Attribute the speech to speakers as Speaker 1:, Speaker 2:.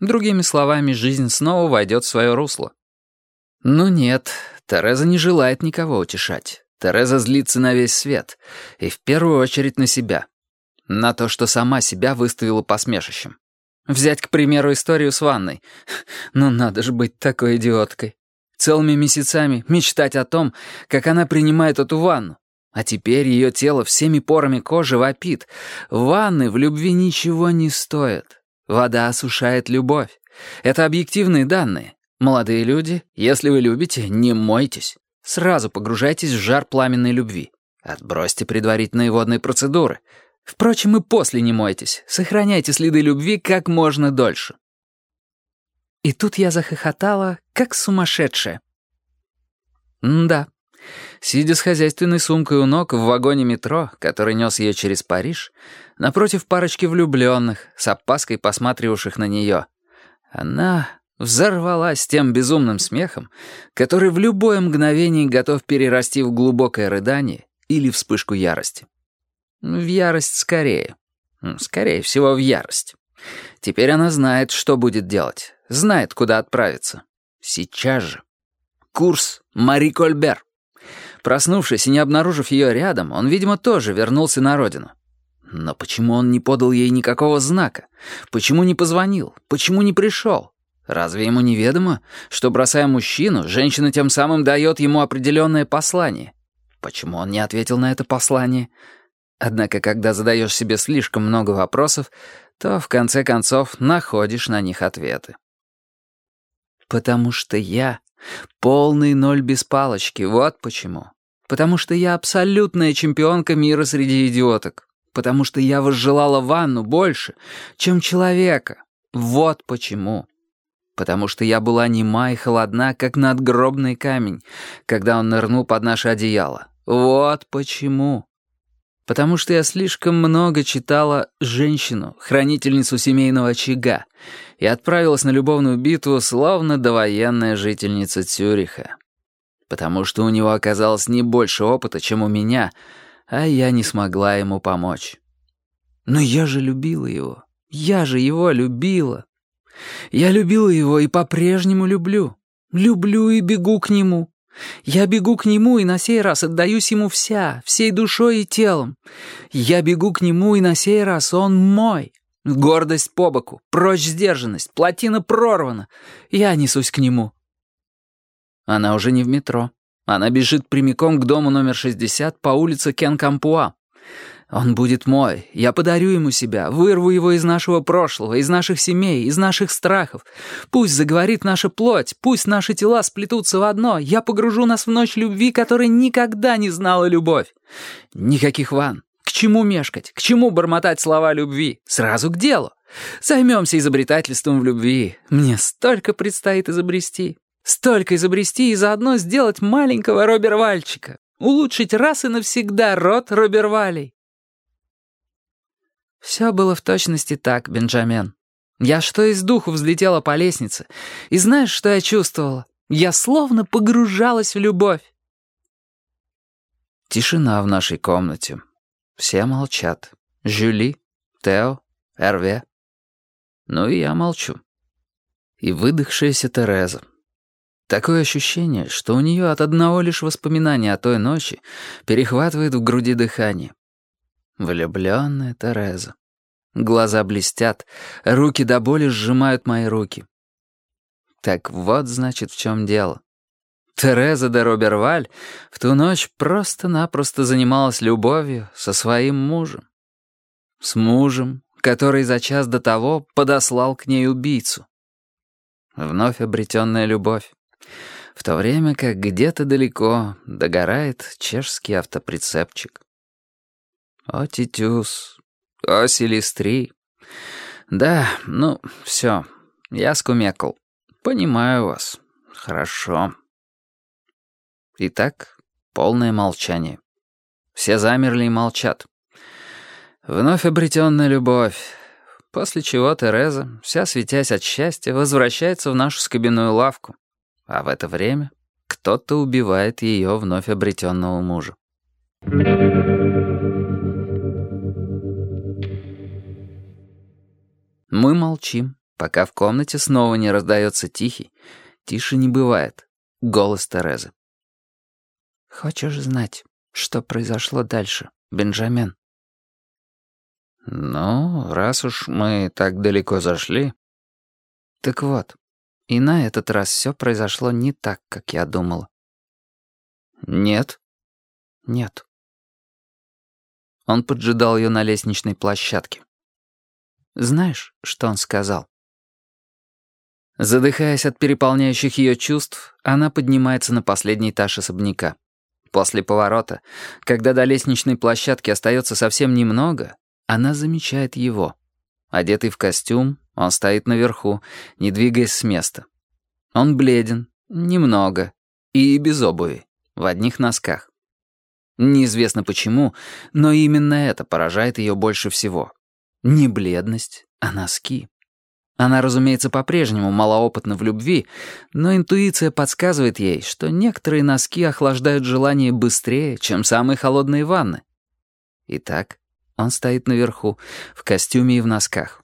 Speaker 1: Другими словами, жизнь снова войдет в свое русло. Ну нет, Тереза не желает никого утешать. Тереза злится на весь свет. И в первую очередь на себя. На то, что сама себя выставила посмешищем. Взять, к примеру, историю с ванной. Ну надо же быть такой идиоткой. Целыми месяцами мечтать о том, как она принимает эту ванну. А теперь ее тело всеми порами кожи вопит. Ванны в любви ничего не стоят. Вода осушает любовь. Это объективные данные. Молодые люди, если вы любите, не мойтесь. Сразу погружайтесь в жар пламенной любви. Отбросьте предварительные водные процедуры. Впрочем, и после не мойтесь. Сохраняйте следы любви как можно дольше. И тут я захохотала, как сумасшедшая. М да. Сидя с хозяйственной сумкой у ног в вагоне метро, который нес ее через Париж, напротив парочки влюбленных, с опаской посматривавших на нее, она взорвалась тем безумным смехом, который в любое мгновение готов перерасти в глубокое рыдание или вспышку ярости. В ярость скорее. Скорее всего, в ярость. Теперь она знает, что будет делать. Знает, куда отправиться. Сейчас же. Курс Мари Кольбер. Проснувшись и не обнаружив ее рядом, он, видимо, тоже вернулся на родину. Но почему он не подал ей никакого знака? Почему не позвонил? Почему не пришел? Разве ему неведомо, что, бросая мужчину, женщина тем самым дает ему определенное послание? Почему он не ответил на это послание? Однако, когда задаешь себе слишком много вопросов, то, в конце концов, находишь на них ответы. Потому что я полный ноль без палочки, вот почему. Потому что я абсолютная чемпионка мира среди идиоток. Потому что я возжелала ванну больше, чем человека. Вот почему потому что я была нема и холодна, как надгробный камень, когда он нырнул под наше одеяло. Вот почему. Потому что я слишком много читала «Женщину», хранительницу семейного очага, и отправилась на любовную битву, словно довоенная жительница Цюриха. Потому что у него оказалось не больше опыта, чем у меня, а я не смогла ему помочь. Но я же любила его. Я же его любила. Я любила его и по-прежнему люблю. Люблю и бегу к нему. Я бегу к нему и на сей раз отдаюсь ему вся, всей душой и телом. Я бегу к нему и на сей раз он мой. Гордость по боку, прочь сдержанность, плотина прорвана. Я несусь к нему. Она уже не в метро. Она бежит прямиком к дому номер 60 по улице Кен-Кампуа. Он будет мой. Я подарю ему себя, вырву его из нашего прошлого, из наших семей, из наших страхов. Пусть заговорит наша плоть, пусть наши тела сплетутся в одно. Я погружу нас в ночь любви, которая никогда не знала любовь. Никаких ван. К чему мешкать? К чему бормотать слова любви? Сразу к делу. Займемся изобретательством в любви. Мне столько предстоит изобрести. Столько изобрести и заодно сделать маленького Робервальчика. Улучшить раз и навсегда род Робервалей. Все было в точности так, Бенджамен. Я что из духу взлетела по лестнице. И знаешь, что я чувствовала? Я словно погружалась в любовь. Тишина в нашей комнате. Все молчат. Жюли, Тео, Эрве. Ну и я молчу. И выдохшаяся Тереза. Такое ощущение, что у нее от одного лишь воспоминания о той ночи перехватывает в груди дыхание. Влюбленная Тереза. Глаза блестят, руки до боли сжимают мои руки. Так вот, значит, в чем дело. Тереза де Роберваль в ту ночь просто-напросто занималась любовью со своим мужем. С мужем, который за час до того подослал к ней убийцу. Вновь обретенная любовь. В то время как где-то далеко догорает чешский автоприцепчик. О, Титюс, о, Селестри. Да, ну, все, я скумекал. Понимаю вас. Хорошо. Итак, полное молчание. Все замерли и молчат. Вновь обретенная любовь. После чего Тереза, вся светясь от счастья, возвращается в нашу скобяную лавку. А в это время кто-то убивает ее вновь обретенного мужа. Мы молчим, пока в комнате снова не раздается тихий, тише не бывает, голос Терезы. «Хочешь знать, что произошло дальше, Бенджамин?» «Ну, раз уж мы так далеко зашли...» «Так вот, и на этот раз все произошло не так, как я думала». «Нет?» «Нет». Он поджидал ее на лестничной площадке. Знаешь, что он сказал? Задыхаясь от переполняющих ее чувств, она поднимается на последний этаж особняка. После поворота, когда до лестничной площадки остается совсем немного, она замечает его. Одетый в костюм, он стоит наверху, не двигаясь с места. Он бледен, немного, и без обуви, в одних носках. Неизвестно почему, но именно это поражает ее больше всего. Не бледность, а носки. Она, разумеется, по-прежнему малоопытна в любви, но интуиция подсказывает ей, что некоторые носки охлаждают желание быстрее, чем самые холодные ванны. Итак, он стоит наверху, в костюме и в носках.